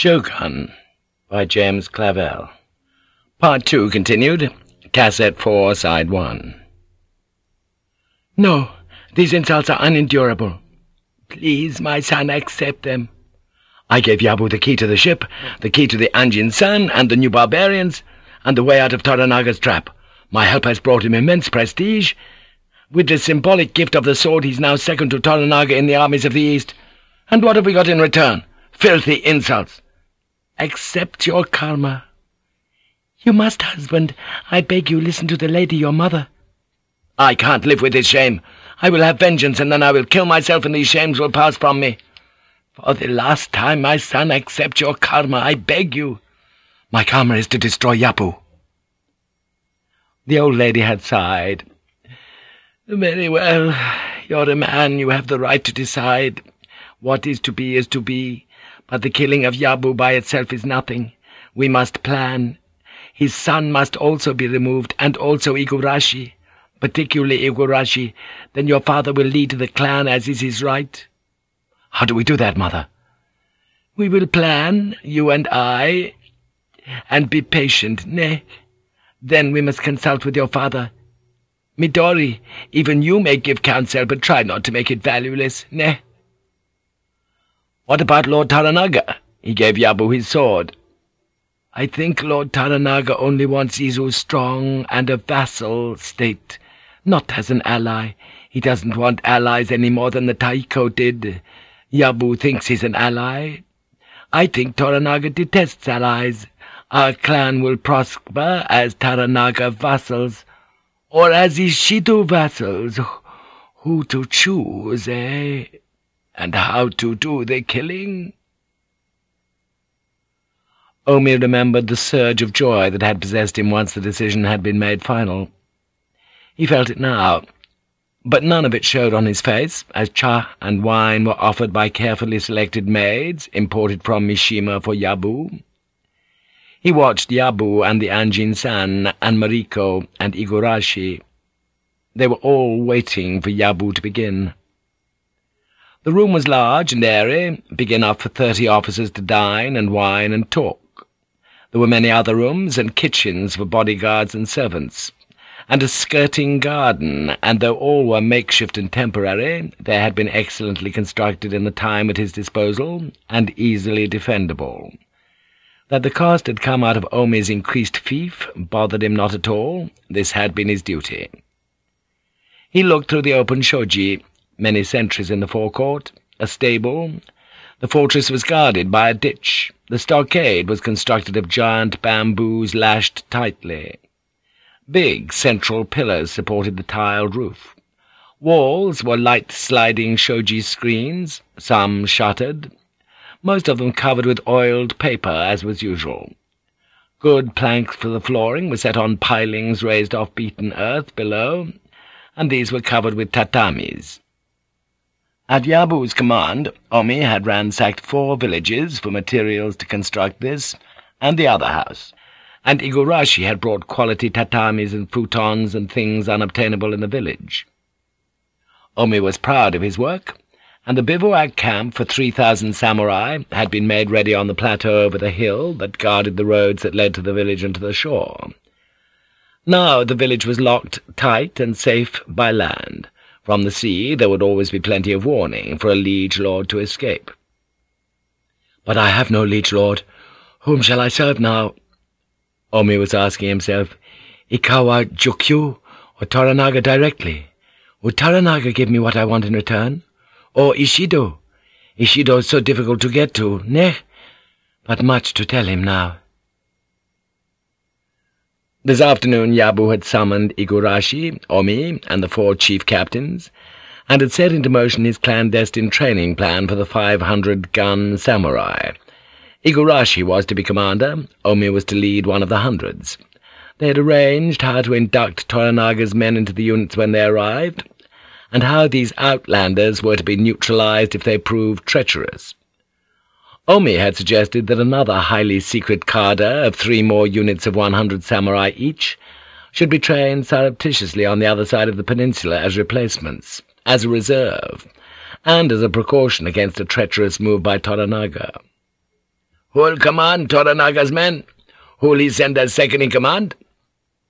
Shogun by James Clavell. Part 2 continued. Cassette 4, Side 1. No, these insults are unendurable. Please, my son, accept them. I gave Yabu the key to the ship, the key to the Anjin San and the new barbarians, and the way out of Toranaga's trap. My help has brought him immense prestige. With the symbolic gift of the sword, he's now second to Toranaga in the armies of the East. And what have we got in return? Filthy insults. Accept your karma. You must, husband. I beg you, listen to the lady, your mother. I can't live with this shame. I will have vengeance, and then I will kill myself, and these shames will pass from me. For the last time, my son, accept your karma, I beg you. My karma is to destroy Yabu. The old lady had sighed. Very well. You're a man, you have the right to decide. What is to be is to be. But the killing of Yabu by itself is nothing. We must plan. His son must also be removed, and also Igurashi, particularly Igurashi. Then your father will lead the clan as is his right. How do we do that, mother? We will plan, you and I, and be patient, ne? Then we must consult with your father. Midori, even you may give counsel, but try not to make it valueless, ne? What about Lord Toranaga? He gave Yabu his sword. I think Lord Toranaga only wants Izu strong and a vassal state, not as an ally. He doesn't want allies any more than the Taiko did. Yabu thinks he's an ally. I think Toranaga detests allies. Our clan will prosper as Toranaga vassals, or as Ishido vassals. Who to choose, eh? And how to do the killing? Omi remembered the surge of joy that had possessed him once the decision had been made final. He felt it now, but none of it showed on his face, as cha and wine were offered by carefully selected maids, imported from Mishima for Yabu. He watched Yabu and the Anjin-san and Mariko and Igurashi. They were all waiting for Yabu to begin. The room was large and airy, big enough for thirty officers to dine and wine and talk. There were many other rooms and kitchens for bodyguards and servants, and a skirting garden, and though all were makeshift and temporary, they had been excellently constructed in the time at his disposal, and easily defendable. That the cost had come out of Omi's increased fief bothered him not at all. This had been his duty. He looked through the open shoji, many sentries in the forecourt, a stable. The fortress was guarded by a ditch. The stockade was constructed of giant bamboos lashed tightly. Big central pillars supported the tiled roof. Walls were light sliding shoji screens, some shuttered, most of them covered with oiled paper, as was usual. Good planks for the flooring were set on pilings raised off beaten earth below, and these were covered with tatamis. At Yabu's command, Omi had ransacked four villages for materials to construct this and the other house, and Igurashi had brought quality tatamis and futons and things unobtainable in the village. Omi was proud of his work, and the bivouac camp for three thousand samurai had been made ready on the plateau over the hill that guarded the roads that led to the village and to the shore. Now the village was locked tight and safe by land, from the sea there would always be plenty of warning for a liege lord to escape. "'But I have no liege lord. Whom shall I serve now?' Omi was asking himself. "'Ikawa Jikkyu or Toranaga directly? Would Toranaga give me what I want in return? Or Ishido? Ishido is so difficult to get to, ne? But much to tell him now.' This afternoon Yabu had summoned Igurashi, Omi, and the four chief captains, and had set into motion his clandestine training plan for the five hundred-gun samurai. Igurashi was to be commander, Omi was to lead one of the hundreds. They had arranged how to induct Toranaga's men into the units when they arrived, and how these outlanders were to be neutralized if they proved treacherous. Omi had suggested that another highly secret cadre of three more units of one hundred samurai each should be trained surreptitiously on the other side of the peninsula as replacements, as a reserve, and as a precaution against a treacherous move by Toranaga. Who'll command Toranaga's men? Who'll he send as second-in-command?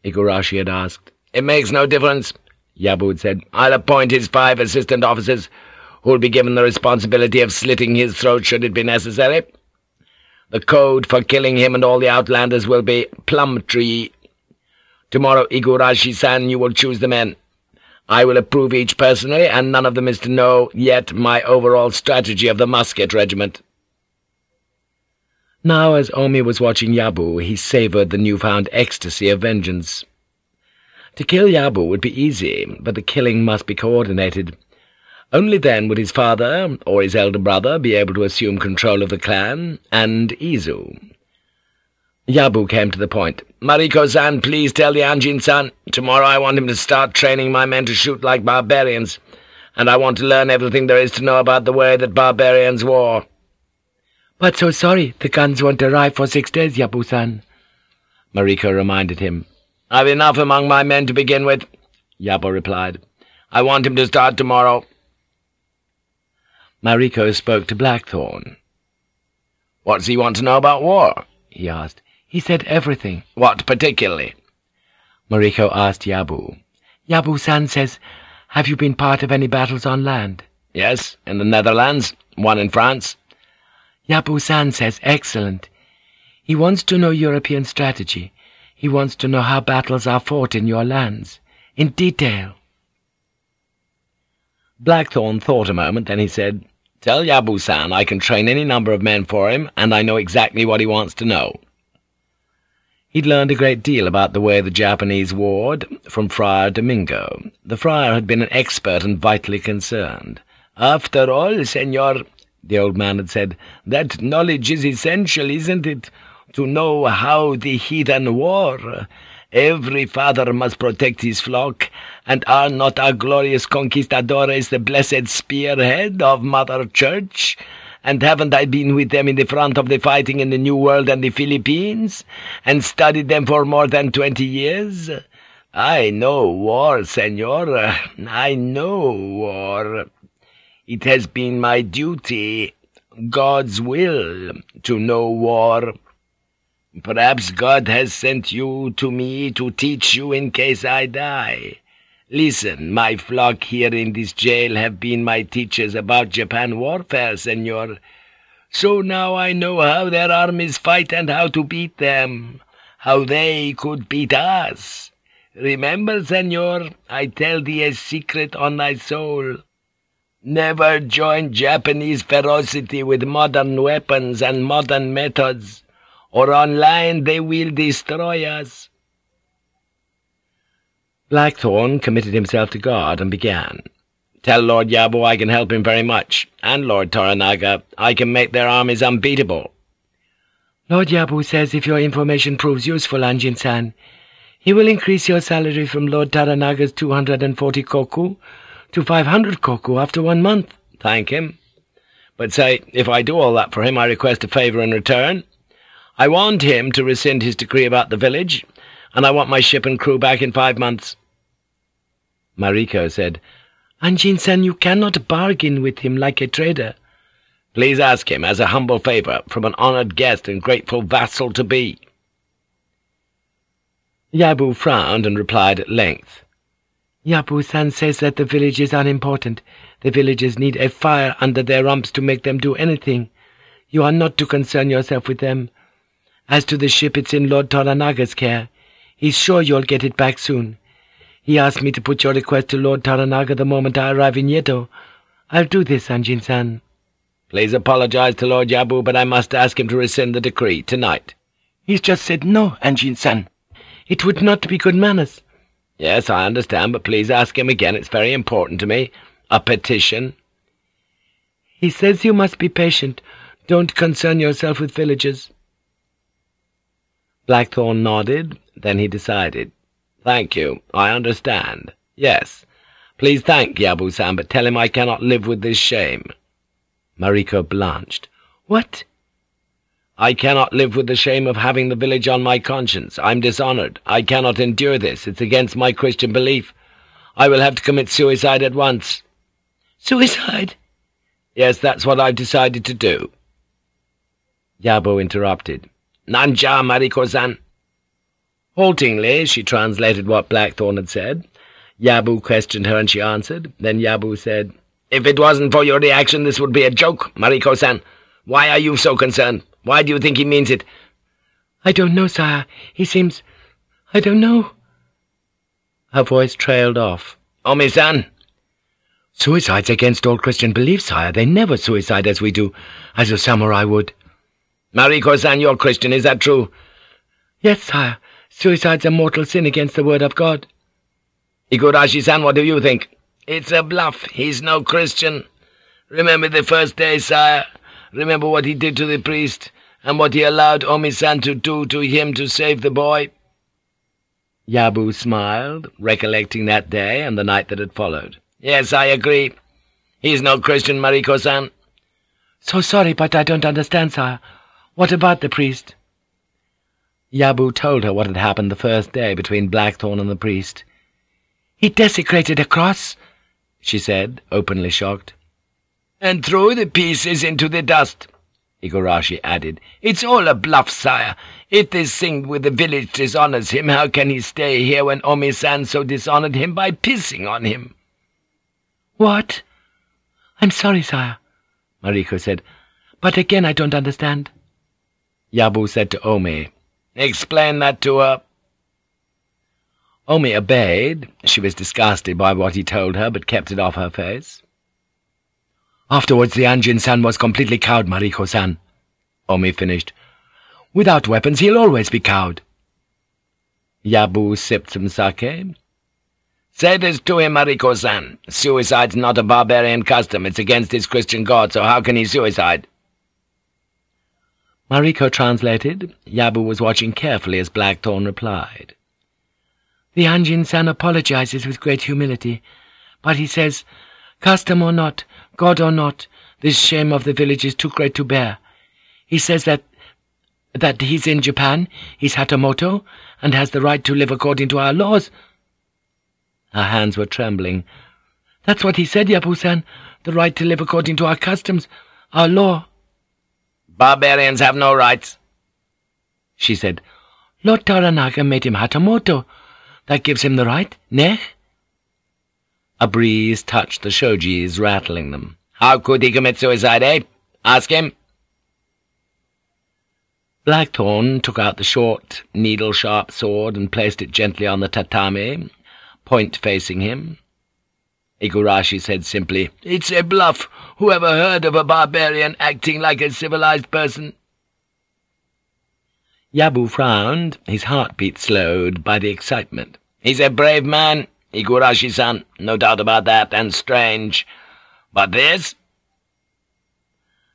Igurashi had asked. It makes no difference, Yabu had said. I'll appoint his five assistant officers, who'll be given the responsibility of slitting his throat should it be necessary. The code for killing him and all the outlanders will be Plum Tree. Tomorrow, Igurashi-san, you will choose the men. I will approve each personally, and none of them is to know yet my overall strategy of the musket regiment.' Now, as Omi was watching Yabu, he savoured the newfound ecstasy of vengeance. To kill Yabu would be easy, but the killing must be coordinated. Only then would his father, or his elder brother, be able to assume control of the clan, and Izu. Yabu came to the point. Mariko-san, please tell the Anjin-san. Tomorrow I want him to start training my men to shoot like barbarians, and I want to learn everything there is to know about the way that barbarians war. But so sorry, the guns won't arrive for six days, Yabu-san. Mariko reminded him. I've enough among my men to begin with, Yabu replied. I want him to start tomorrow. Mariko spoke to Blackthorne. What does he want to know about war? he asked. He said everything. What particularly? Mariko asked Yabu. Yabu-san says, Have you been part of any battles on land? Yes, in the Netherlands, one in France. Yabu-san says excellent. He wants to know European strategy. He wants to know how battles are fought in your lands, in detail. Blackthorne thought a moment, then he said, Tell Yabu-san I can train any number of men for him, and I know exactly what he wants to know. He'd learned a great deal about the way the Japanese warred from Friar Domingo. The friar had been an expert and vitally concerned. After all, senor, the old man had said, that knowledge is essential, isn't it? To know how the heathen war. Every father must protect his flock, and are not our glorious conquistadores the blessed spearhead of Mother Church? And haven't I been with them in the front of the fighting in the New World and the Philippines, and studied them for more than twenty years? I know war, senor. I know war. It has been my duty, God's will, to know war. Perhaps God has sent you to me to teach you in case I die. Listen, my flock here in this jail have been my teachers about Japan warfare, senor. So now I know how their armies fight and how to beat them, how they could beat us. Remember, senor, I tell thee a secret on thy soul. Never join Japanese ferocity with modern weapons and modern methods, or online they will destroy us.' Blackthorne committed himself to God and began. Tell Lord Yabu I can help him very much, and Lord Toranaga I can make their armies unbeatable. Lord Yabu says if your information proves useful, Anjin-san, he will increase your salary from Lord Toranaga's 240 koku to 500 koku after one month. Thank him. But say, if I do all that for him, I request a favour in return. I want him to rescind his decree about the village, and I want my ship and crew back in five months.' Mariko said, Anjin-san, you cannot bargain with him like a trader. Please ask him, as a humble favour, from an honoured guest and grateful vassal to be.' Yabu frowned and replied at length. Yabu-san says that the village is unimportant. The villagers need a fire under their rumps to make them do anything. You are not to concern yourself with them. As to the ship, it's in Lord Toranaga's care. He's sure you'll get it back soon. He asked me to put your request to Lord Taranaga the moment I arrive in Yedo. I'll do this, Anjin-san. Please apologize to Lord Yabu, but I must ask him to rescind the decree tonight. He's just said no, Anjin-san. It would not be good manners. Yes, I understand, but please ask him again. It's very important to me. A petition. He says you must be patient. Don't concern yourself with villagers. Blackthorne nodded, then he decided. Thank you. I understand. Yes. Please thank Yabu-san, but tell him I cannot live with this shame. Mariko blanched. What? I cannot live with the shame of having the village on my conscience. I'm dishonored. I cannot endure this. It's against my Christian belief. I will have to commit suicide at once. Suicide? Yes, that's what I've decided to do. Yabu interrupted. Nanja, Mariko-san. Haltingly, she translated what Blackthorne had said. Yabu questioned her and she answered. Then Yabu said, If it wasn't for your reaction, this would be a joke, Mariko-san. Why are you so concerned? Why do you think he means it? I don't know, sire. He seems... I don't know. Her voice trailed off. Oh, Omi-san! Suicide's against all Christian beliefs, sire. They never suicide as we do, as a samurai would. Mariko-san, you're Christian, is that true? Yes, sire. Suicide's a mortal sin against the word of God. Igurashi-san, what do you think? It's a bluff. He's no Christian. Remember the first day, sire. Remember what he did to the priest, and what he allowed Omi-san to do to him to save the boy. Yabu smiled, recollecting that day and the night that had followed. Yes, I agree. He's no Christian, Mariko-san. So sorry, but I don't understand, sire. What about the priest? Yabu told her what had happened the first day between Blackthorne and the priest. He desecrated a cross, she said, openly shocked. And threw the pieces into the dust, Igurashi added. It's all a bluff, sire. If this thing with the village dishonors him, how can he stay here when Omi-san so dishonored him by pissing on him? What? I'm sorry, sire, Mariko said, but again I don't understand. Yabu said to Omi, Explain that to her. Omi obeyed. She was disgusted by what he told her, but kept it off her face. Afterwards the Anjin-san was completely cowed, Mariko-san, Omi finished. Without weapons he'll always be cowed. Yabu sipped some sake. Say this to him, Mariko-san. Suicide's not a barbarian custom. It's against his Christian god, so how can he suicide? Mariko translated. Yabu was watching carefully as Blackthorne replied. The Anjin-san apologizes with great humility, but he says, custom or not, God or not, this shame of the village is too great to bear. He says that that he's in Japan, he's Hatamoto, and has the right to live according to our laws. Her hands were trembling. That's what he said, Yabu-san, the right to live according to our customs, our law. Barbarians have no rights, she said. Lord Toranaga made him Hatamoto. That gives him the right, ne? A breeze touched the shojis, rattling them. How could he commit suicide, eh? Ask him. Blackthorne took out the short, needle-sharp sword and placed it gently on the tatami, point facing him. Igurashi said simply, It's a bluff. Whoever heard of a barbarian acting like a civilized person? Yabu frowned, his heartbeat slowed by the excitement. He's a brave man, Igurashi-san, no doubt about that, and strange. But this?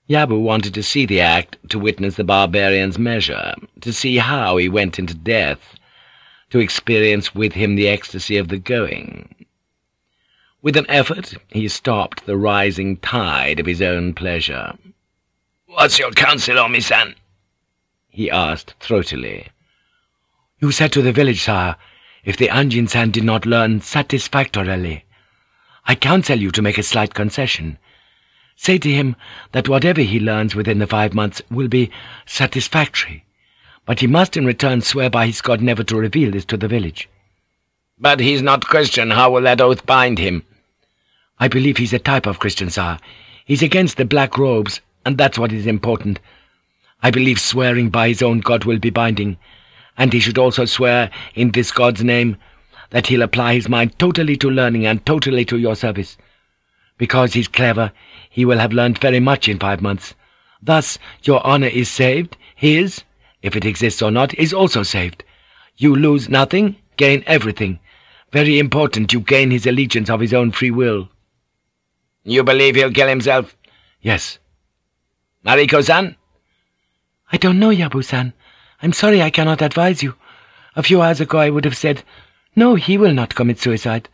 Yabu wanted to see the act, to witness the barbarian's measure, to see how he went into death, to experience with him the ecstasy of the going. With an effort, he stopped the rising tide of his own pleasure. "'What's your counsel, Omi-san?' he asked throatily. "'You said to the village, sire, if the Anjin-san did not learn satisfactorily. I counsel you to make a slight concession. Say to him that whatever he learns within the five months will be satisfactory, but he must in return swear by his God never to reveal this to the village.' "'But he's not Christian. How will that oath bind him?' I believe he's a type of Christian, sir. He's against the black robes, and that's what is important. I believe swearing by his own God will be binding, and he should also swear in this God's name that he'll apply his mind totally to learning and totally to your service. Because he's clever, he will have learned very much in five months. Thus your honor is saved, his, if it exists or not, is also saved. You lose nothing, gain everything. Very important, you gain his allegiance of his own free will.' You believe he'll kill himself? Yes. Mariko-san? I don't know, Yabu-san. I'm sorry I cannot advise you. A few hours ago I would have said, no, he will not commit suicide.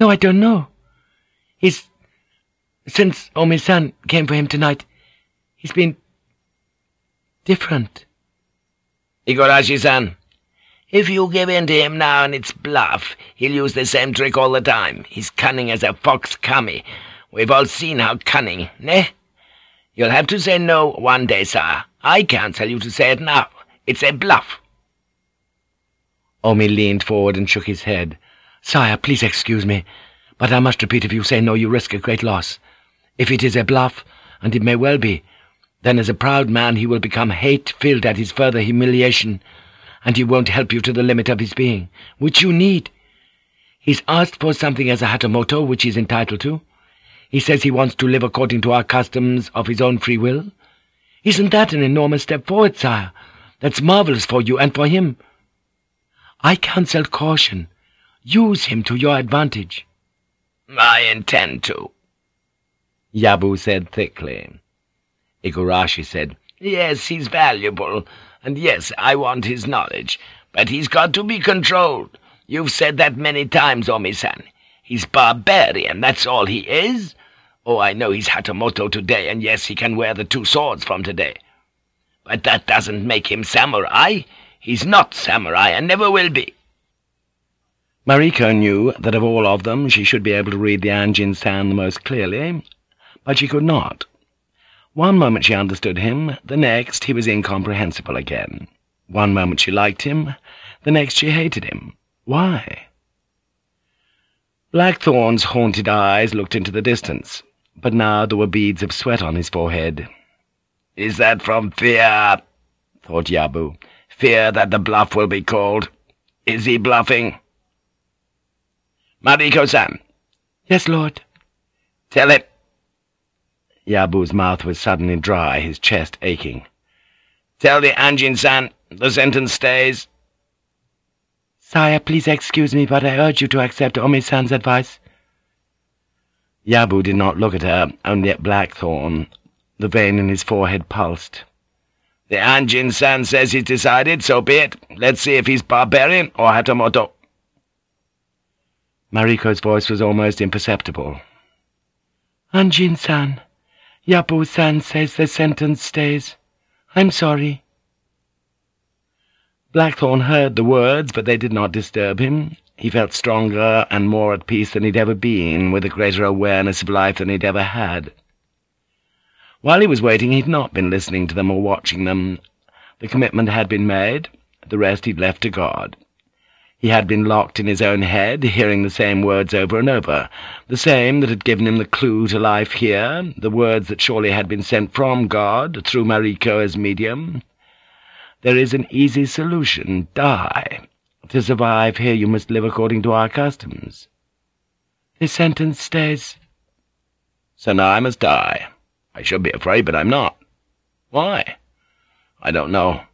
No, I don't know. He's... Since Omi-san came for him tonight, he's been... different. Igurashi-san, if you give in to him now and it's bluff, he'll use the same trick all the time. He's cunning as a fox kami. We've all seen how cunning, ne? You'll have to say no one day, sir. I can't tell you to say it now. It's a bluff. Omi leaned forward and shook his head. Sire, please excuse me, but I must repeat if you say no, you risk a great loss. If it is a bluff, and it may well be, then as a proud man he will become hate-filled at his further humiliation, and he won't help you to the limit of his being, which you need. He's asked for something as a Hatamoto, which he's entitled to. He says he wants to live according to our customs of his own free will. Isn't that an enormous step forward, sire? That's marvelous for you and for him. I counsel caution. Use him to your advantage. I intend to. Yabu said thickly. Igurashi said, Yes, he's valuable, and yes, I want his knowledge, but he's got to be controlled. You've said that many times, Omi-san. He's barbarian, that's all he is. Oh, I know he's Hatamoto today, and yes, he can wear the two swords from today. But that doesn't make him samurai. He's not samurai, and never will be. Mariko knew that of all of them she should be able to read the Anjin-san the most clearly, but she could not. One moment she understood him, the next he was incomprehensible again. One moment she liked him, the next she hated him. Why? Blackthorne's haunted eyes looked into the distance but now there were beads of sweat on his forehead. "'Is that from fear?' thought Yabu. "'Fear that the bluff will be called. Is he bluffing?' "'Mariko-san!' "'Yes, Lord.' "'Tell him.' Yabu's mouth was suddenly dry, his chest aching. "'Tell the Anjin-san the sentence stays.' "'Sire, please excuse me, but I urge you to accept Omi-san's advice.' Yabu did not look at her, only at Blackthorne. The vein in his forehead pulsed. The Anjin-san says he's decided, so be it. Let's see if he's barbarian or Hatamoto. Mariko's voice was almost imperceptible. Anjin-san, Yabu-san says the sentence stays. I'm sorry. Blackthorne heard the words, but they did not disturb him. He felt stronger and more at peace than he'd ever been, with a greater awareness of life than he'd ever had. While he was waiting, he'd not been listening to them or watching them. The commitment had been made, the rest he'd left to God. He had been locked in his own head, hearing the same words over and over, the same that had given him the clue to life here, the words that surely had been sent from God, through Mariko as medium. There is an easy solution, die. To survive here you must live according to our customs. The sentence stays. So now I must die. I should be afraid, but I'm not. Why? I don't know.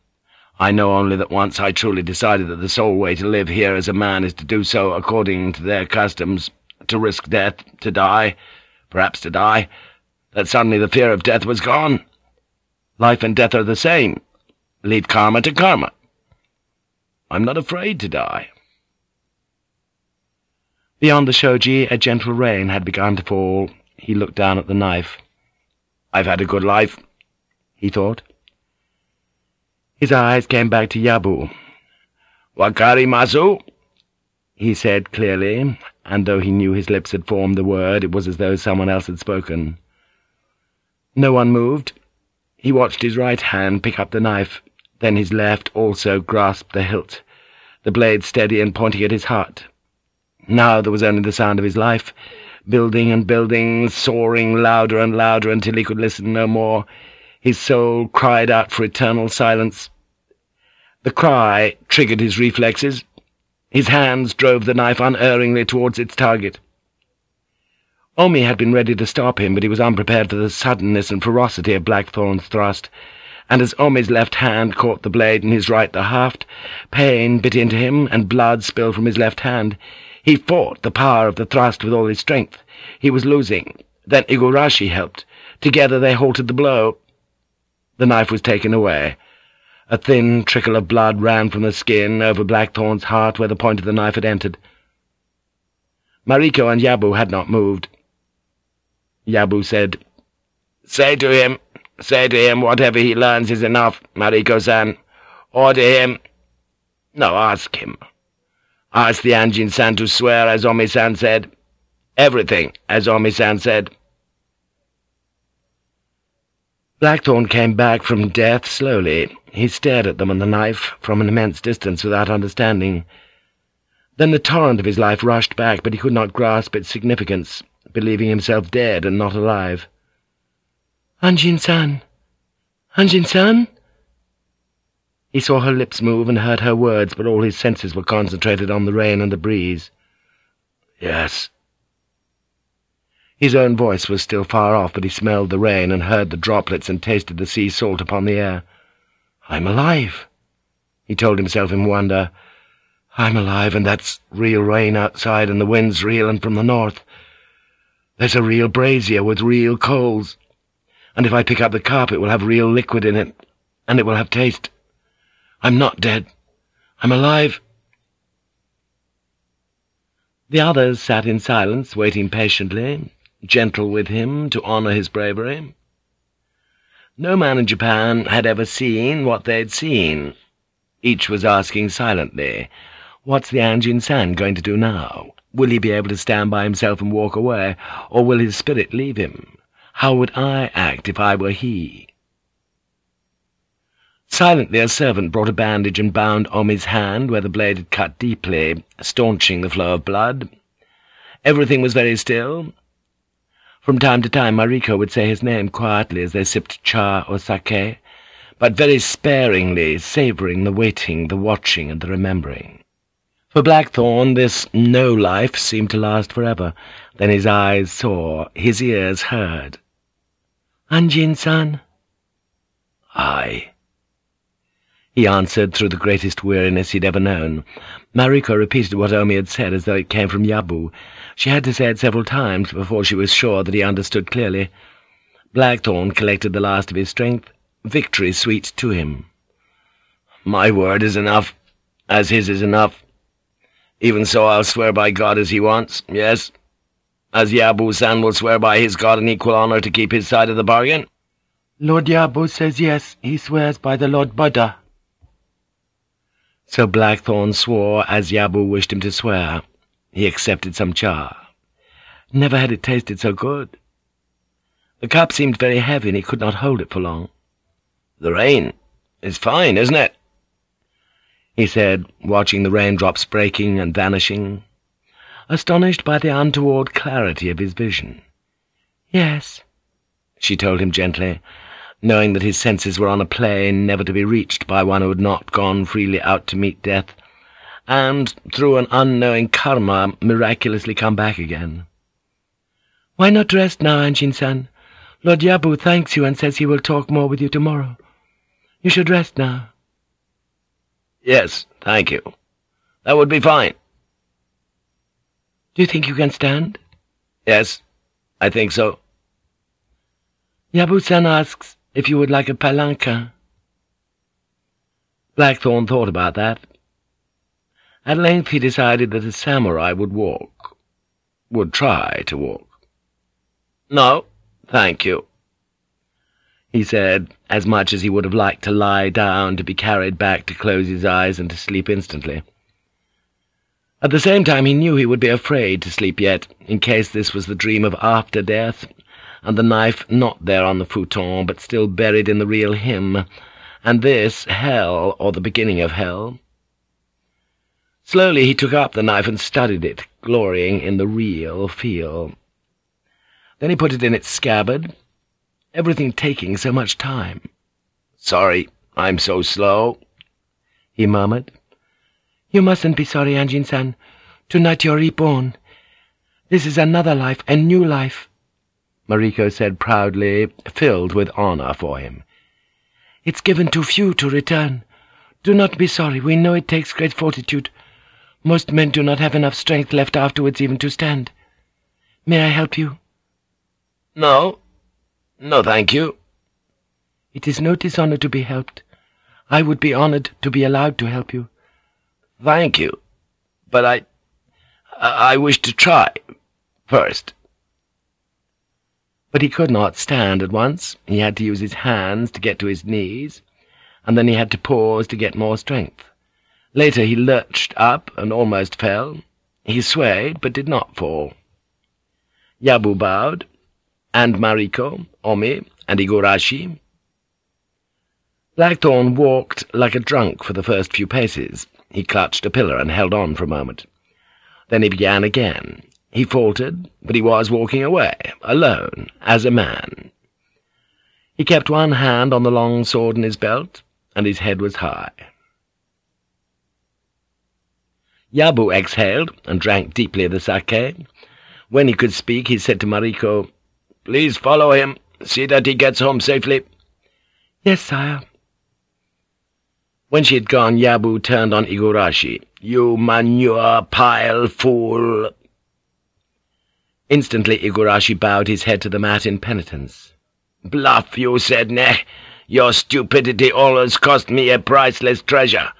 I know only that once I truly decided that the sole way to live here as a man is to do so according to their customs, to risk death, to die, perhaps to die, that suddenly the fear of death was gone. Life and death are the same. Leave karma to karma. I'm not afraid to die. Beyond the shoji, a gentle rain had begun to fall. He looked down at the knife. I've had a good life, he thought. His eyes came back to Yabu. Wakarimasu? he said clearly, and though he knew his lips had formed the word, it was as though someone else had spoken. No one moved. He watched his right hand pick up the knife. Then his left also grasped the hilt, the blade steady and pointing at his heart. Now there was only the sound of his life, building and building, soaring louder and louder until he could listen no more. His soul cried out for eternal silence. The cry triggered his reflexes. His hands drove the knife unerringly towards its target. Omi had been ready to stop him, but he was unprepared for the suddenness and ferocity of Blackthorne's thrust and as Omi's left hand caught the blade in his right the haft, pain bit into him, and blood spilled from his left hand. He fought the power of the thrust with all his strength. He was losing. Then Igurashi helped. Together they halted the blow. The knife was taken away. A thin trickle of blood ran from the skin over Blackthorne's heart where the point of the knife had entered. Mariko and Yabu had not moved. Yabu said, Say to him, Say to him whatever he learns is enough, Mariko-san. Order him. No, ask him. Ask the Anjin-san to swear as Omi-san said. Everything as Omi-san said. Blackthorne came back from death slowly. He stared at them and the knife from an immense distance without understanding. Then the torrent of his life rushed back, but he could not grasp its significance, believing himself dead and not alive. Anjin-san! Anjin-san? He saw her lips move and heard her words, but all his senses were concentrated on the rain and the breeze. Yes. His own voice was still far off, but he smelled the rain and heard the droplets and tasted the sea salt upon the air. I'm alive, he told himself in wonder. I'm alive, and that's real rain outside, and the wind's real and from the north. There's a real brazier with real coals, and if I pick up the carpet it will have real liquid in it, and it will have taste. I'm not dead. I'm alive. The others sat in silence, waiting patiently, gentle with him to honor his bravery. No man in Japan had ever seen what they'd seen. Each was asking silently, What's the Anjin-san going to do now? Will he be able to stand by himself and walk away, or will his spirit leave him? How would I act if I were he? Silently a servant brought a bandage and bound Omi's hand where the blade had cut deeply, staunching the flow of blood. Everything was very still, from time to time Mariko would say his name quietly as they sipped cha or sake, but very sparingly, savouring the waiting, the watching, and the remembering. For Blackthorne this no-life seemed to last forever. Then his eyes saw, his ears heard. Anjin-san? Aye. He answered through the greatest weariness he'd ever known. Mariko repeated what Omi had said as though it came from Yabu, she had to say it several times before she was sure that he understood clearly. Blackthorne collected the last of his strength, victory sweet to him. My word is enough, as his is enough. Even so I'll swear by God as he wants, yes, as Yabu-san will swear by his God in equal honor to keep his side of the bargain. Lord Yabu says yes, he swears by the Lord Buddha. So Blackthorne swore as Yabu wished him to swear. He accepted some cha. Never had it tasted so good. The cup seemed very heavy, and he could not hold it for long. The rain is fine, isn't it? he said, watching the raindrops breaking and vanishing, astonished by the untoward clarity of his vision. Yes, she told him gently, knowing that his senses were on a plane never to be reached by one who had not gone freely out to meet death, and, through an unknowing karma, miraculously come back again. Why not rest now, Anjin-san? Lord Yabu thanks you and says he will talk more with you tomorrow. You should rest now. Yes, thank you. That would be fine. Do you think you can stand? Yes, I think so. Yabu-san asks if you would like a palanca. Blackthorne thought about that. At length he decided that a samurai would walk, would try to walk. "'No, thank you,' he said, as much as he would have liked to lie down, to be carried back, to close his eyes, and to sleep instantly. At the same time he knew he would be afraid to sleep yet, in case this was the dream of after death, and the knife not there on the futon, but still buried in the real him, and this hell, or the beginning of hell. Slowly he took up the knife and studied it, glorying in the real feel. Then he put it in its scabbard, everything taking so much time. "'Sorry, I'm so slow,' he murmured. "'You mustn't be sorry, Anjin-san. Tonight you're reborn. This is another life, a new life,' Mariko said proudly, filled with honor for him. "'It's given to few to return. Do not be sorry. We know it takes great fortitude. Most men do not have enough strength left afterwards even to stand. May I help you?' "'No. No, thank you.' "'It is no dishonor to be helped. I would be honored to be allowed to help you.' "'Thank you. But I... I wish to try, first.' But he could not stand at once. He had to use his hands to get to his knees, and then he had to pause to get more strength. Later he lurched up and almost fell. He swayed, but did not fall. Yabu bowed, and Mariko, Omi, and Igurashi, Blackthorne walked like a drunk for the first few paces. He clutched a pillar and held on for a moment. Then he began again. He faltered, but he was walking away, alone, as a man. He kept one hand on the long sword in his belt, and his head was high. Yabu exhaled and drank deeply of the sake. When he could speak, he said to Mariko, "'Please follow him. See that he gets home safely.' "'Yes, sire.' When she had gone, Yabu turned on Igurashi. "'You manure pile fool!' Instantly Igurashi bowed his head to the mat in penitence. "'Bluff, you said, ne? Your stupidity always cost me a priceless treasure.'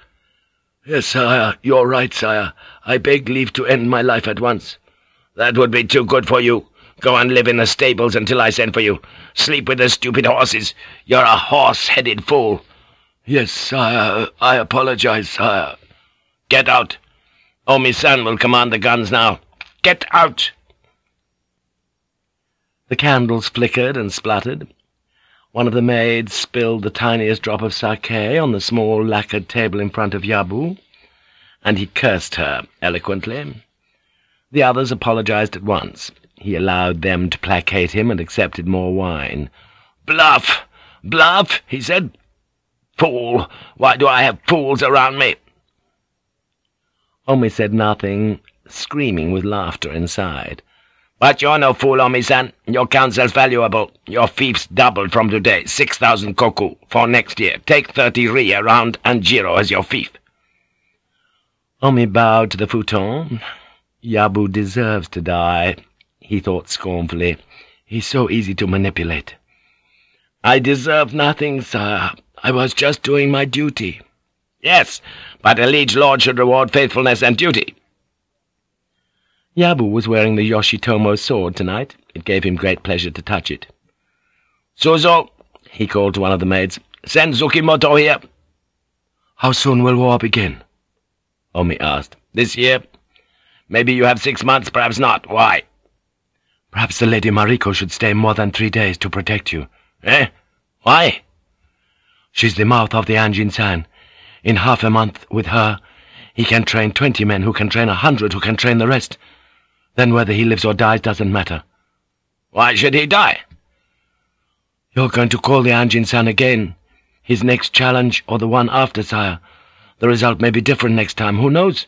"'Yes, sire, you're right, sire. I beg leave to end my life at once.' "'That would be too good for you. Go and live in the stables until I send for you. Sleep with the stupid horses. You're a horse-headed fool.' "'Yes, sire. I apologize, sire.' "'Get out. Omi-san will command the guns now. Get out!' The candles flickered and spluttered. One of the maids spilled the tiniest drop of sake on the small lacquered table in front of Yabu, and he cursed her eloquently. The others apologized at once. He allowed them to placate him and accepted more wine. "'Bluff! Bluff!' he said. Fool! Why do I have fools around me?' Omi said nothing, screaming with laughter inside. "'But you're no fool, Omi-san. Your counsel's valuable. Your fief's doubled from today, six thousand koku, for next year. Take thirty ri around Anjiro as your fief.' Omi bowed to the futon. Yabu deserves to die, he thought scornfully. He's so easy to manipulate. I deserve nothing, sire. I was just doing my duty. Yes, but a liege lord should reward faithfulness and duty. Yabu was wearing the Yoshitomo sword tonight. It gave him great pleasure to touch it. Suzo, he called to one of the maids, send Tsukimoto here. How soon will war begin? Omi asked. This year. Maybe you have six months, perhaps not. Why? Perhaps the Lady Mariko should stay more than three days to protect you. Eh? Why? She's the mouth of the Anjin-san. In half a month, with her, he can train twenty men who can train a hundred who can train the rest. Then whether he lives or dies doesn't matter. Why should he die? You're going to call the Anjin-san again. His next challenge, or the one after, sire. The result may be different next time, who knows?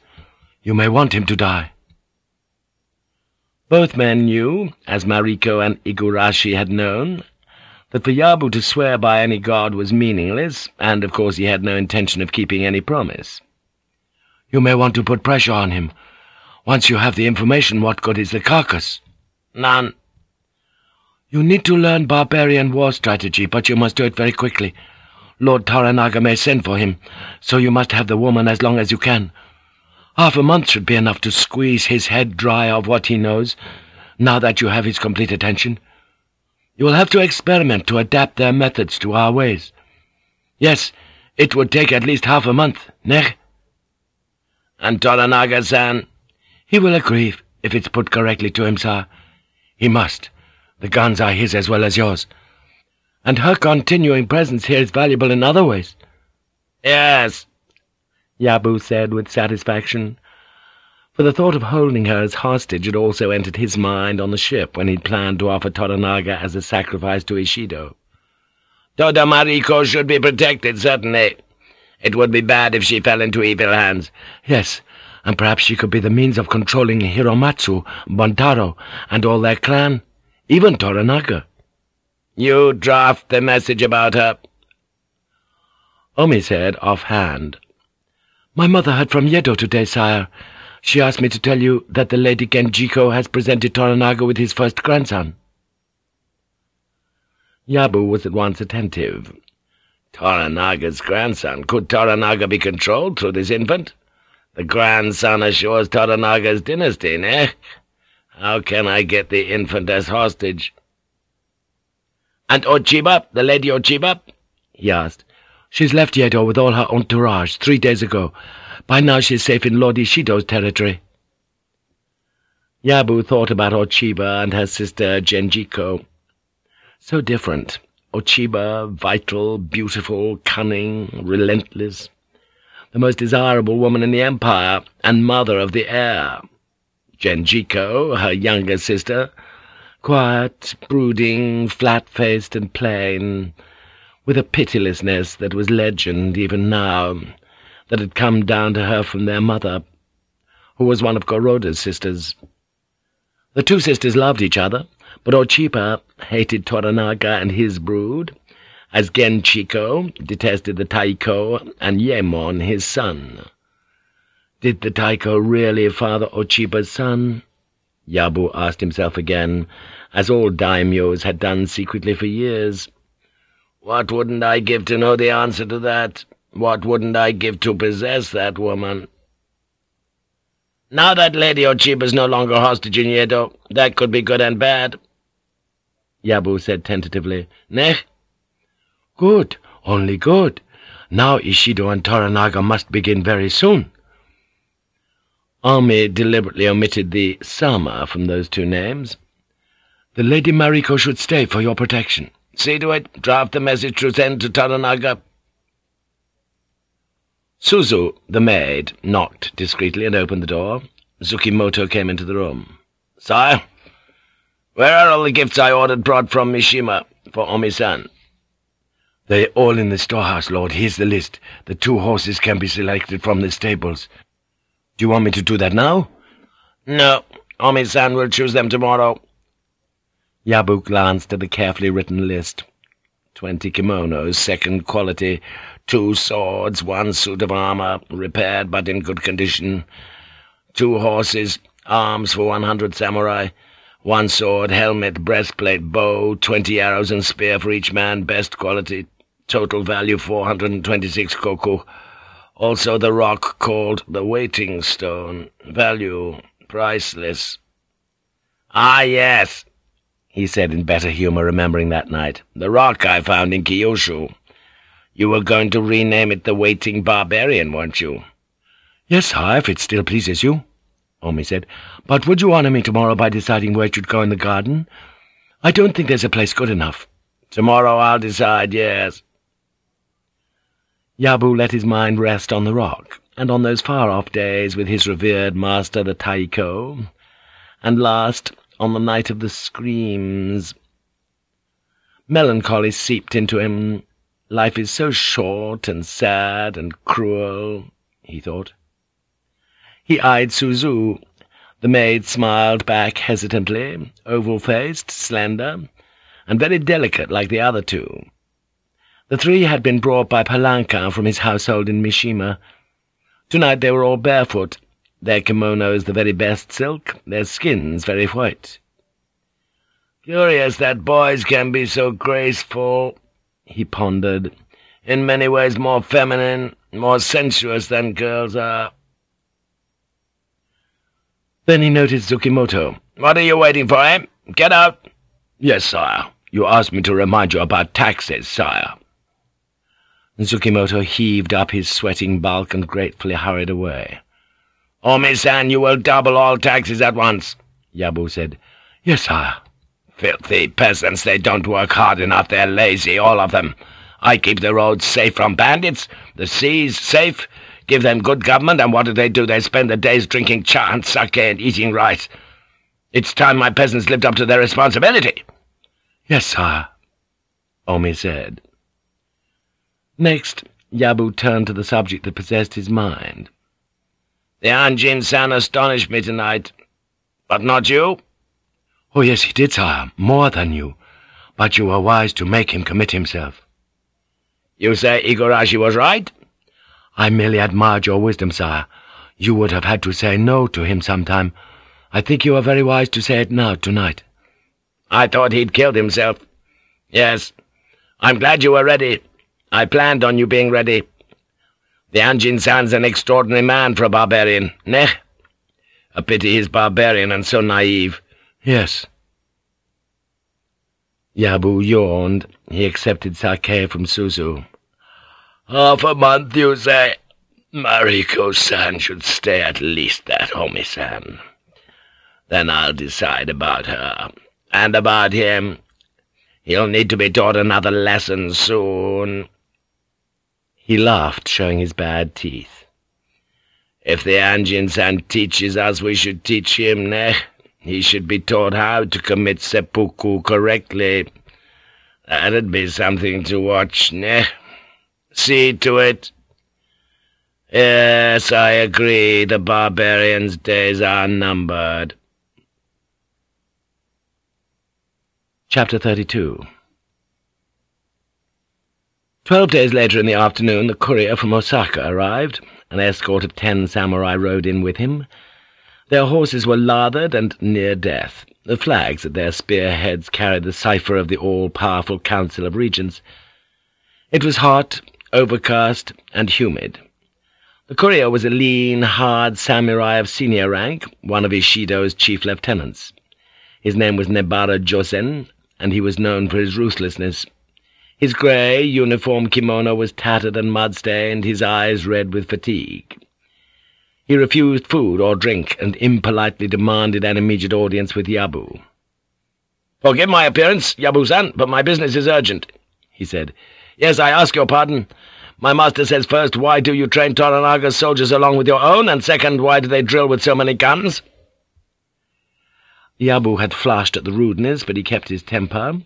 You may want him to die. Both men knew, as Mariko and Igurashi had known, that for Yabu to swear by any god was meaningless, and of course he had no intention of keeping any promise. You may want to put pressure on him. Once you have the information, what good is the carcass? None. You need to learn barbarian war strategy, but you must do it very quickly. Lord Toranaga may send for him, so you must have the woman as long as you can. Half a month should be enough to squeeze his head dry of what he knows, now that you have his complete attention. You will have to experiment to adapt their methods to our ways. Yes, it would take at least half a month, neh? And Toranaga-san? He will agree, if it's put correctly to him, sir. He must. The guns are his as well as yours. And her continuing presence here is valuable in other ways. Yes, Yabu said with satisfaction, for the thought of holding her as hostage had also entered his mind on the ship when he'd planned to offer Toranaga as a sacrifice to Ishido. Toda Mariko should be protected, certainly. It would be bad if she fell into evil hands. Yes, and perhaps she could be the means of controlling Hiromatsu, Buntaro, and all their clan, even Toranaga. You draft the message about her. Omi said offhand. My mother heard from Yedo today, sire. She asked me to tell you that the Lady Genjiko has presented Toranaga with his first grandson. Yabu was at once attentive. Toranaga's grandson. Could Toranaga be controlled through this infant? The grandson assures Toranaga's dynasty, eh? How can I get the infant as hostage? And Ochiba, the Lady Ochiba? he asked. She's left Yedo with all her entourage three days ago. By now she's safe in Lord Ishido's territory. Yabu thought about Ochiba and her sister Genjiko. So different, Ochiba, vital, beautiful, cunning, relentless, the most desirable woman in the empire, and mother of the heir. Genjiko, her younger sister, quiet, brooding, flat-faced and plain, with a pitilessness that was legend even now, that had come down to her from their mother, who was one of Goroda's sisters. The two sisters loved each other, but Ochiba hated Toranaga and his brood, as Genjiko detested the Taiko and Yaemon, his son. Did the Taiko really father Ochiba's son? Yabu asked himself again, as all daimyos had done secretly for years. What wouldn't I give to know the answer to that? What wouldn't I give to possess that woman? Now that Lady Ochiba's no longer hostage in Yedo, that could be good and bad. Yabu said tentatively. Neh? Good, only good. Now Ishido and Toranaga must begin very soon. Omi deliberately omitted the Sama from those two names. The Lady Mariko should stay for your protection. See to it. Draft the message to send to Toranaga. Suzu, the maid, knocked discreetly and opened the door. Tsukimoto came into the room. Sire, where are all the gifts I ordered brought from Mishima for Omi-san? They're all in the storehouse, Lord. Here's the list. The two horses can be selected from the stables. Do you want me to do that now? No. Omi-san will choose them tomorrow. Yabu glanced at the carefully written list. Twenty kimonos, second quality, two swords, one suit of armor, repaired but in good condition, two horses, arms for one hundred samurai, one sword, helmet, breastplate, bow, twenty arrows and spear for each man, best quality, total value four hundred and twenty-six koku, also the rock called the Waiting Stone. Value priceless. Ah, yes, he said in better humour, remembering that night. The rock I found in Kyushu. You were going to rename it the Waiting Barbarian, weren't you? Yes, sir, if it still pleases you, Omi said. But would you honour me tomorrow by deciding where it should go in the garden? I don't think there's a place good enough. Tomorrow I'll decide, yes. Yabu let his mind rest on the rock, and on those far-off days with his revered master the Taiko, and last, on the night of the screams. Melancholy seeped into him. Life is so short and sad and cruel, he thought. He eyed Suzu. The maid smiled back hesitantly, oval-faced, slender, and very delicate like the other two. The three had been brought by Palanka from his household in Mishima. Tonight they were all barefoot, their kimonos the very best silk, their skins very white. Curious that boys can be so graceful, he pondered, in many ways more feminine, more sensuous than girls are. Then he noticed Tsukimoto. What are you waiting for, eh? Get out! Yes, sire. You asked me to remind you about taxes, sire. Tsukimoto heaved up his sweating bulk and gratefully hurried away. Oh, Omi-san, you will double all taxes at once, Yabu said. Yes, sire. Filthy peasants, they don't work hard enough, they're lazy, all of them. I keep the roads safe from bandits, the seas safe, give them good government, and what do they do? They spend the days drinking cha and sake and eating rice. It's time my peasants lived up to their responsibility. Yes, sire, Omi said. Next, Yabu turned to the subject that possessed his mind. The Anjin-san astonished me tonight. But not you? Oh, yes, he did, sire, more than you. But you were wise to make him commit himself. You say Igurashi was right? I merely admired your wisdom, sire. You would have had to say no to him sometime. I think you are very wise to say it now, tonight. I thought he'd killed himself. Yes. I'm glad you were ready. I planned on you being ready. The Anjin-san's an extraordinary man for a barbarian, neh? A pity he's barbarian and so naive. Yes. Yabu yawned. He accepted sake from Suzu. Half a month, you say? Mariko-san should stay at least that, Omi-san. Then I'll decide about her. And about him. He'll need to be taught another lesson soon. He laughed, showing his bad teeth. If the Anjin-san teaches us, we should teach him, neh? He should be taught how to commit seppuku correctly. That'd be something to watch, neh? See to it. Yes, I agree, the barbarian's days are numbered. Chapter 32 Twelve days later in the afternoon, the courier from Osaka arrived. An escort of ten samurai rode in with him. Their horses were lathered and near death. The flags at their spearheads carried the cipher of the all-powerful Council of Regents. It was hot, overcast, and humid. The courier was a lean, hard samurai of senior rank, one of Ishido's chief lieutenants. His name was Nebara Jozen, and he was known for his ruthlessness. His grey uniform kimono was tattered and mud-stained, his eyes red with fatigue. He refused food or drink, and impolitely demanded an immediate audience with Yabu. "'Forgive my appearance, Yabu-san, but my business is urgent,' he said. "'Yes, I ask your pardon. My master says first, why do you train Toranaga's soldiers along with your own, and second, why do they drill with so many guns?' Yabu had flushed at the rudeness, but he kept his temper.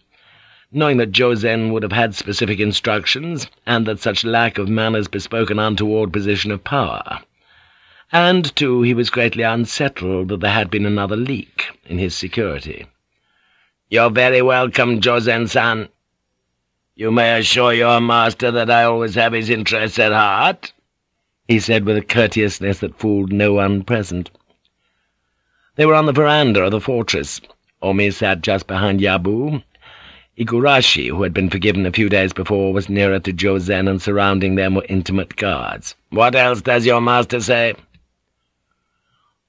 Knowing that Jozen would have had specific instructions, and that such lack of manners bespoke an untoward position of power. And, too, he was greatly unsettled that there had been another leak in his security. "'You're very welcome, Jozen-san. You may assure your master that I always have his interests at heart,' he said with a courteousness that fooled no one present. They were on the veranda of the fortress. Omi sat just behind Yabu. Igurashi, who had been forgiven a few days before, was nearer to Jozen, and surrounding them were intimate guards. "'What else does your master say?'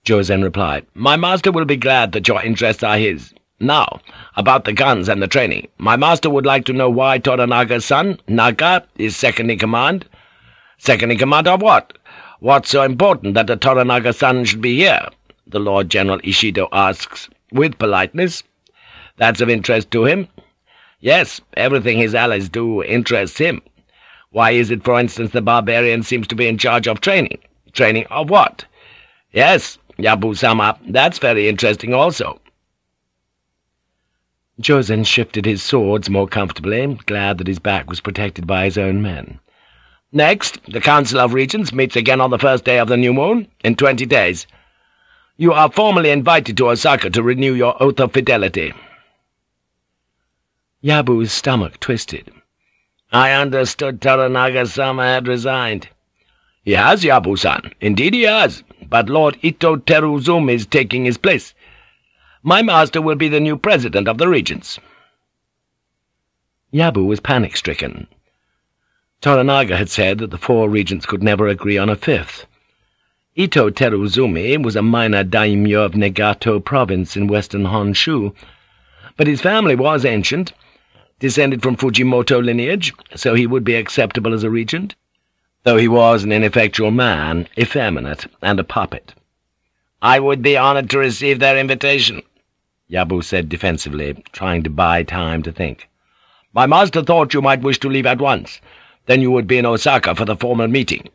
Jozen replied, "'My master will be glad that your interests are his. Now, about the guns and the training. My master would like to know why Toranaga's son, Naga, is second in command. Second in command of what? What's so important that the Toranaga son should be here?' the Lord General Ishido asks, with politeness. That's of interest to him. Yes, everything his allies do interests him. Why is it, for instance, the barbarian seems to be in charge of training? Training of what? Yes, Yabu-sama, that's very interesting also. Jozen shifted his swords more comfortably, glad that his back was protected by his own men. Next, the Council of Regents meets again on the first day of the new moon, in twenty days. You are formally invited to Osaka to renew your oath of fidelity.' Yabu's stomach twisted. I understood Toranaga-sama had resigned. He has, Yabu-san. Indeed he has. But Lord Ito Teruzumi is taking his place. My master will be the new president of the regents. Yabu was panic-stricken. Toranaga had said that the four regents could never agree on a fifth. Ito Teruzumi was a minor daimyo of Nagato province in western Honshu, but his family was ancient, descended from Fujimoto lineage, so he would be acceptable as a regent, though he was an ineffectual man, effeminate, and a puppet. "'I would be honored to receive their invitation,' Yabu said defensively, trying to buy time to think. "'My master thought you might wish to leave at once. Then you would be in Osaka for the formal meeting.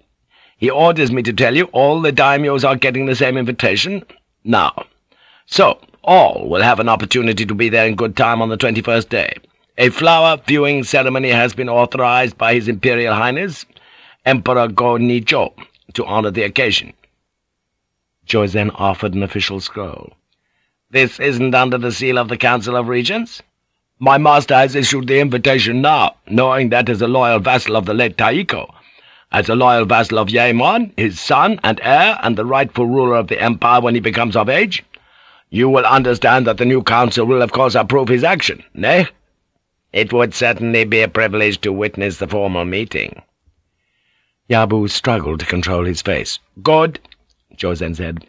He orders me to tell you all the daimyos are getting the same invitation. Now, so, all will have an opportunity to be there in good time on the twenty-first day. A flower viewing ceremony has been authorized by His Imperial Highness, Emperor Go-Nijo, to honor the occasion. Jozen offered an official scroll. This isn't under the seal of the Council of Regents? My master has issued the invitation now, knowing that as a loyal vassal of the late Taiko, as a loyal vassal of Yaemon, his son and heir, and the rightful ruler of the empire when he becomes of age, you will understand that the new council will of course approve his action, nay? It would certainly be a privilege to witness the formal meeting. Yabu struggled to control his face. Good, Jozen said.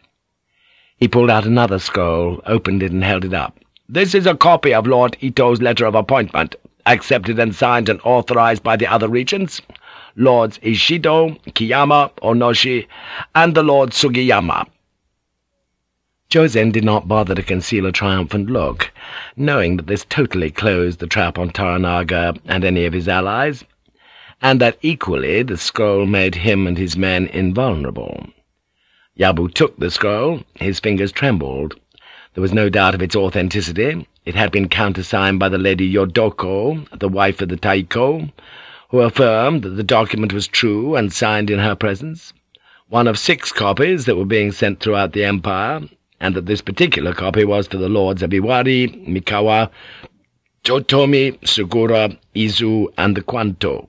He pulled out another scroll, opened it, and held it up. This is a copy of Lord Ito's letter of appointment, accepted and signed and authorized by the other regents, Lords Ishido, Kiyama, Onoshi, and the Lord Sugiyama. Jozen did not bother to conceal a triumphant look, knowing that this totally closed the trap on Toranaga and any of his allies, and that equally the scroll made him and his men invulnerable. Yabu took the scroll. His fingers trembled. There was no doubt of its authenticity. It had been countersigned by the Lady Yodoko, the wife of the Taiko, who affirmed that the document was true and signed in her presence, one of six copies that were being sent throughout the Empire, and that this particular copy was for the Lords of Owari, Mikawa, Totomi, Suruga, Izu, and the Kwanto.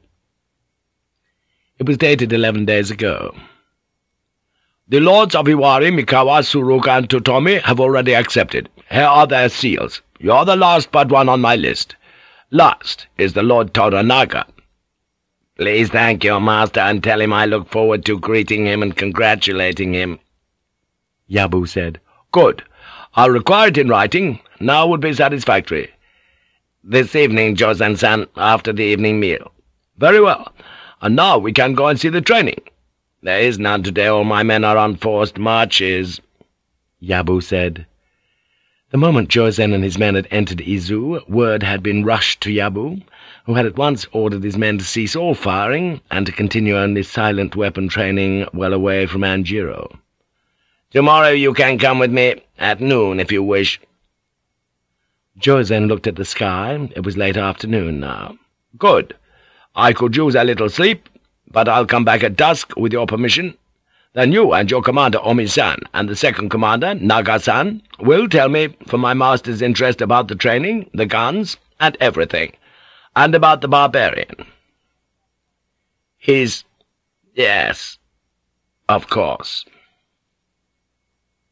It was dated eleven days ago. The lords of Owari, Mikawa, Suruga, and Totomi have already accepted. Here are their seals. You're the last but one on my list. Last is the Lord Toranaga. Please thank your master and tell him I look forward to greeting him and congratulating him. Yabu said, Good. I'll require it in writing. Now would be satisfactory. This evening, Jozen-san, after the evening meal. Very well. And now we can go and see the training. There is none today, all my men are on forced marches, Yabu said. The moment Jozen and his men had entered Izu, word had been rushed to Yabu, who had at once ordered his men to cease all firing and to continue only silent weapon training well away from Anjiro. Tomorrow you can come with me, at noon if you wish. Jozen looked at the sky. It was late afternoon now. Good. I could use a little sleep, but I'll come back at dusk, with your permission. Then you and your commander Omi-san and the second commander, Naga-san, will tell me, for my master's interest, about the training, the guns, and everything, and about the barbarian. He's... yes, of course.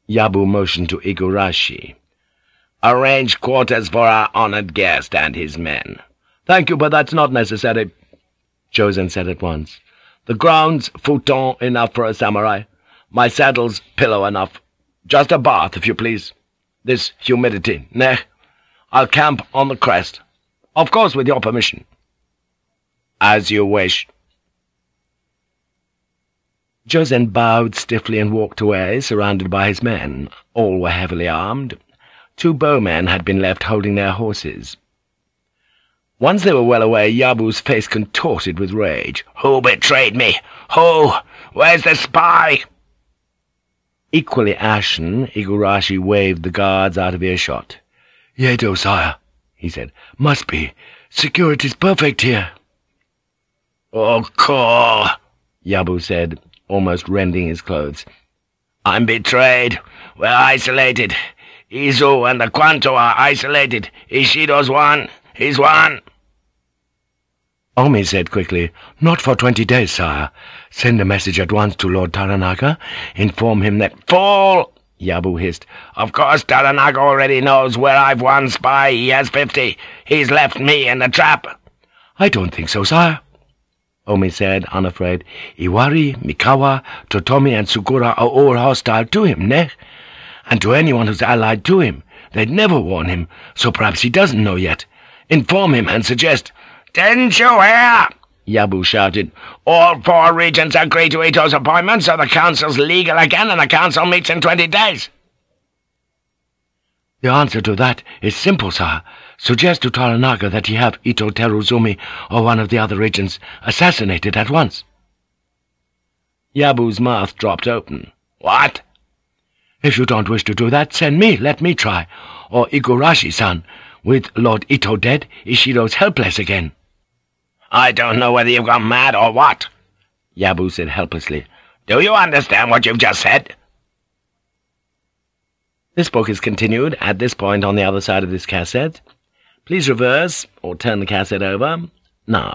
Yabu motioned to Igurashi. Arrange quarters for our honored guest and his men. Thank you, but that's not necessary, Jozen said at once. The ground's futon enough for a samurai. My saddle's pillow enough. Just a bath, if you please. This humidity, neh? I'll camp on the crest. Of course, with your permission. As you wish. Jozen bowed stiffly and walked away, surrounded by his men. All were heavily armed. Two bowmen had been left holding their horses. Once they were well away, Yabu's face contorted with rage. "'Who betrayed me? Who? Where's the spy?' Equally ashen, Igurashi waved the guards out of earshot. "'Yedo, sire,' he said. "'Must be. Security's perfect here.' "'Oh, call,' Yabu said, almost rending his clothes. "'I'm betrayed. We're isolated. Izu and the Kwanto are isolated. Ishido's won. He's won.' Omi said quickly, Not for twenty days, sire. Send a message at once to Lord Toranaga. Inform him that— Fool! Yabu hissed. Of course Toranaga already knows where I've one spy. He has fifty. He's left me in the trap. I don't think so, sire. Omi said, unafraid. Owari, Mikawa, Totomi, and Suruga are all hostile to him, ne? And to anyone who's allied to him. They'd never warn him, so perhaps he doesn't know yet. Inform him and suggest— didn't? Yabu shouted. All four regents agree to Ito's appointment, so the council's legal again, and the council meets in twenty days. The answer to that is simple, sir. Suggest to Toranaga that he have Ito Teruzumi or one of the other regents assassinated at once. Yabu's mouth dropped open. What? If you don't wish to do that, send me, let me try, or Igurashi-san. With Lord Ito dead, Ishido's helpless again. I don't know whether you've gone mad or what, Yabu said helplessly. Do you understand what you've just said? This book is continued at this point on the other side of this cassette. Please reverse, or turn the cassette over, now.